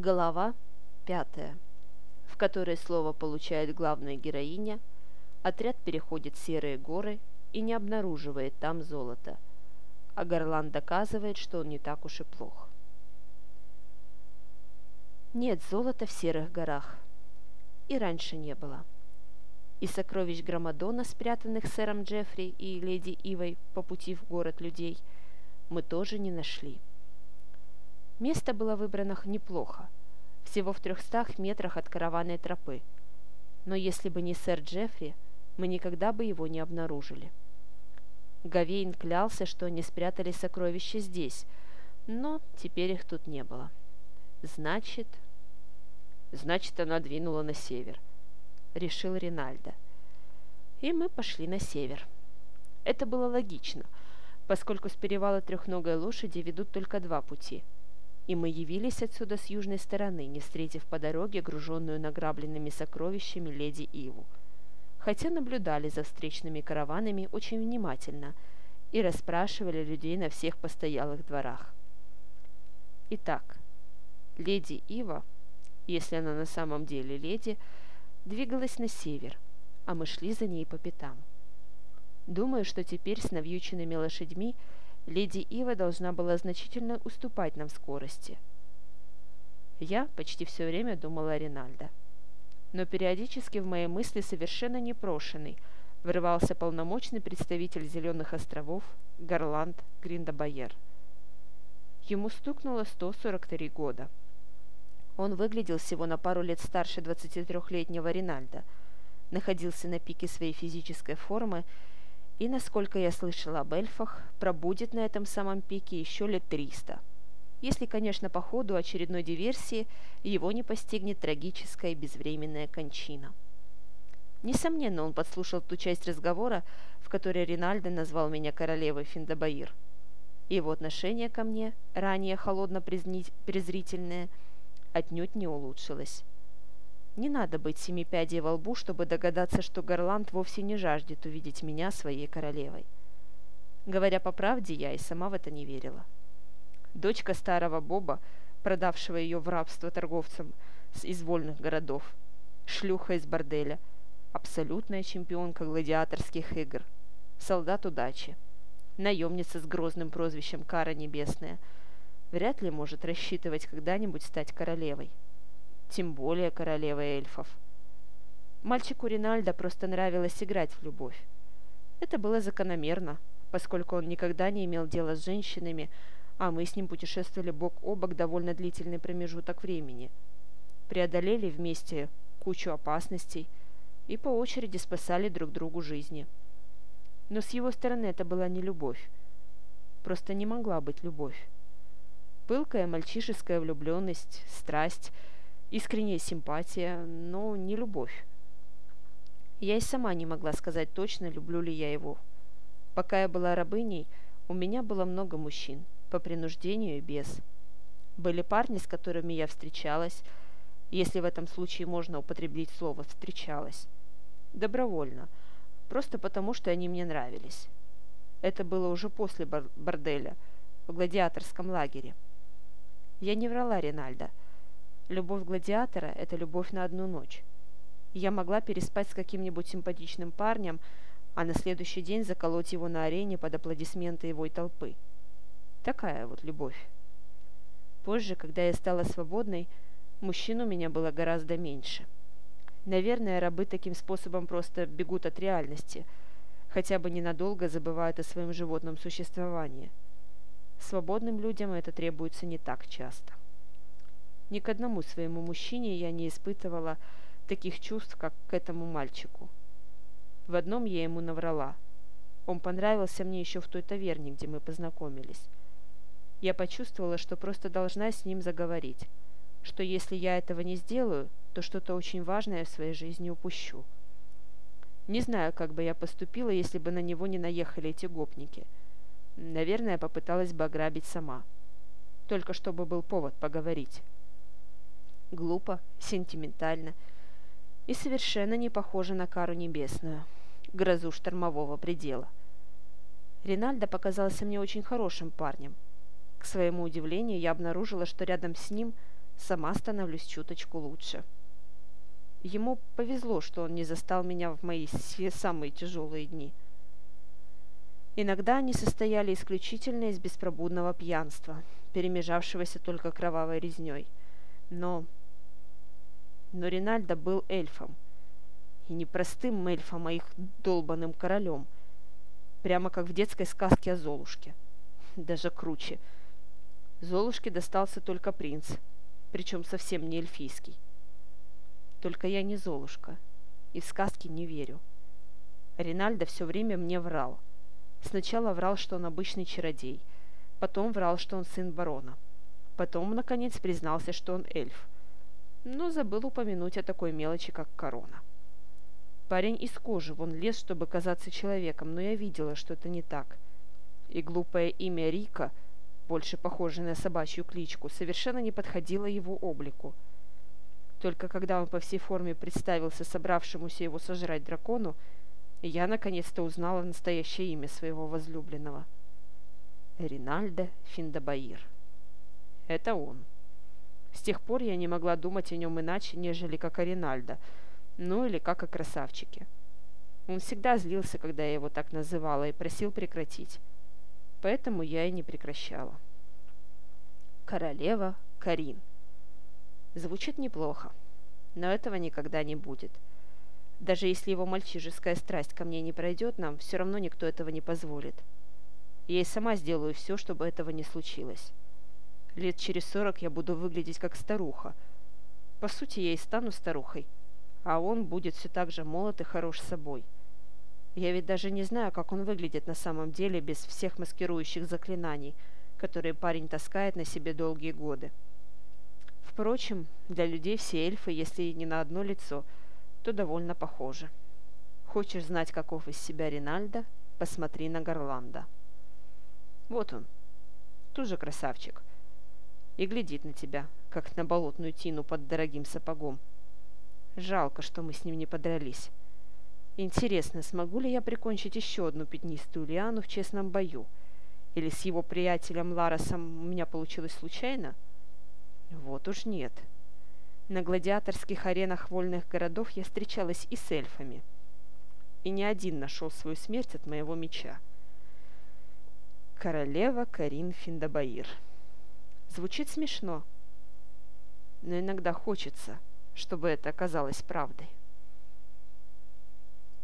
Глава пятая, в которой слово получает главная героиня, отряд переходит серые горы и не обнаруживает там золота, а Горлан доказывает, что он не так уж и плох. Нет золота в серых горах. И раньше не было. И сокровищ Громадона, спрятанных сэром Джеффри и леди Ивой по пути в город людей, мы тоже не нашли. Место было выбрано неплохо, всего в трехстах метрах от караванной тропы. Но если бы не сэр Джеффри, мы никогда бы его не обнаружили. Гавейн клялся, что они спрятали сокровища здесь, но теперь их тут не было. Значит... Значит, она двинула на север, решил Ринальдо. И мы пошли на север. Это было логично, поскольку с перевала трехногой лошади ведут только два пути – и мы явились отсюда с южной стороны, не встретив по дороге груженную награбленными сокровищами леди Иву. Хотя наблюдали за встречными караванами очень внимательно и расспрашивали людей на всех постоялых дворах. Итак, леди Ива, если она на самом деле леди, двигалась на север, а мы шли за ней по пятам. Думаю, что теперь с навьюченными лошадьми – леди Ива должна была значительно уступать нам в скорости. Я почти все время думала о Ринальдо. Но периодически в мои мысли совершенно непрошенный врывался полномочный представитель Зеленых островов Гарланд Гриндабайер. Ему стукнуло 143 года. Он выглядел всего на пару лет старше 23-летнего Ринальда, находился на пике своей физической формы и, насколько я слышала об эльфах, пробудет на этом самом пике еще лет триста. Если, конечно, по ходу очередной диверсии его не постигнет трагическая безвременная кончина. Несомненно, он подслушал ту часть разговора, в которой Ринальдо назвал меня королевой Финдабаир. Его отношение ко мне, ранее холодно-презрительное, отнюдь не улучшилось. Не надо быть семи пядей во лбу, чтобы догадаться, что Горланд вовсе не жаждет увидеть меня своей королевой. Говоря по правде, я и сама в это не верила. Дочка старого Боба, продавшего ее в рабство торговцам из вольных городов, шлюха из борделя, абсолютная чемпионка гладиаторских игр, солдат удачи, наемница с грозным прозвищем Кара Небесная, вряд ли может рассчитывать когда-нибудь стать королевой тем более королева эльфов. Мальчику Ринальдо просто нравилось играть в любовь. Это было закономерно, поскольку он никогда не имел дела с женщинами, а мы с ним путешествовали бок о бок довольно длительный промежуток времени. Преодолели вместе кучу опасностей и по очереди спасали друг другу жизни. Но с его стороны это была не любовь. Просто не могла быть любовь. Пылкая мальчишеская влюбленность, страсть – искренняя симпатия, но не любовь. Я и сама не могла сказать точно, люблю ли я его. Пока я была рабыней, у меня было много мужчин, по принуждению и без. Были парни, с которыми я встречалась, если в этом случае можно употребить слово «встречалась». Добровольно, просто потому, что они мне нравились. Это было уже после борделя, в гладиаторском лагере. Я не врала Ринальдо. Любовь гладиатора – это любовь на одну ночь. Я могла переспать с каким-нибудь симпатичным парнем, а на следующий день заколоть его на арене под аплодисменты его и толпы. Такая вот любовь. Позже, когда я стала свободной, мужчин у меня было гораздо меньше. Наверное, рабы таким способом просто бегут от реальности, хотя бы ненадолго забывают о своем животном существовании. Свободным людям это требуется не так часто. Ни к одному своему мужчине я не испытывала таких чувств, как к этому мальчику. В одном я ему наврала. Он понравился мне еще в той таверне, где мы познакомились. Я почувствовала, что просто должна с ним заговорить, что если я этого не сделаю, то что-то очень важное в своей жизни упущу. Не знаю, как бы я поступила, если бы на него не наехали эти гопники. Наверное, попыталась бы ограбить сама. Только чтобы был повод поговорить глупо, сентиментально и совершенно не похожа на кару небесную, грозу штормового предела. Ринальдо показался мне очень хорошим парнем. К своему удивлению, я обнаружила, что рядом с ним сама становлюсь чуточку лучше. Ему повезло, что он не застал меня в мои самые тяжелые дни. Иногда они состояли исключительно из беспробудного пьянства, перемежавшегося только кровавой резней. Но... Но Ринальдо был эльфом. И не простым эльфом, а их долбанным королем. Прямо как в детской сказке о Золушке. Даже круче. Золушке достался только принц, причем совсем не эльфийский. Только я не Золушка, и в сказки не верю. Ринальдо все время мне врал. Сначала врал, что он обычный чародей, потом врал, что он сын барона. Потом, наконец, признался, что он эльф. Но забыл упомянуть о такой мелочи, как корона. Парень из кожи, вон лез, чтобы казаться человеком, но я видела, что это не так. И глупое имя Рика, больше похожее на собачью кличку, совершенно не подходило его облику – только когда он по всей форме представился собравшемуся его сожрать дракону, я наконец-то узнала настоящее имя своего возлюбленного. Ринальдо Финдабаир. Это он. С тех пор я не могла думать о нем иначе, нежели как о Ринальдо, ну или как о красавчике. Он всегда злился, когда я его так называла, и просил прекратить. Поэтому я и не прекращала. Королева Карин. Звучит неплохо, но этого никогда не будет. Даже если его мальчишеская страсть ко мне не пройдет, нам все равно никто этого не позволит. Я и сама сделаю все, чтобы этого не случилось. Лет через сорок я буду выглядеть как старуха. По сути, я и стану старухой, а он будет все так же молод и хорош собой. Я ведь даже не знаю, как он выглядит на самом деле без всех маскирующих заклинаний, которые парень таскает на себе долгие годы. Впрочем, для людей все эльфы, если и не на одно лицо, то довольно похожи. Хочешь знать, каков из себя Ринальдо? Посмотри на Гарланда. Вот он, тоже красавчик. И глядит на тебя, как на болотную тину под дорогим сапогом. Жалко, что мы с ним не подрались. Интересно, смогу ли я прикончить еще одну пятнистую лиану в честном бою? Или с его приятелем Ларосом у меня получилось случайно? — вот уж нет. На гладиаторских аренах вольных городов я встречалась и с эльфами. И ни один нашел свою смерть от моего меча. Королева Карин Финдабаир. Звучит смешно, но иногда хочется, чтобы это оказалось правдой.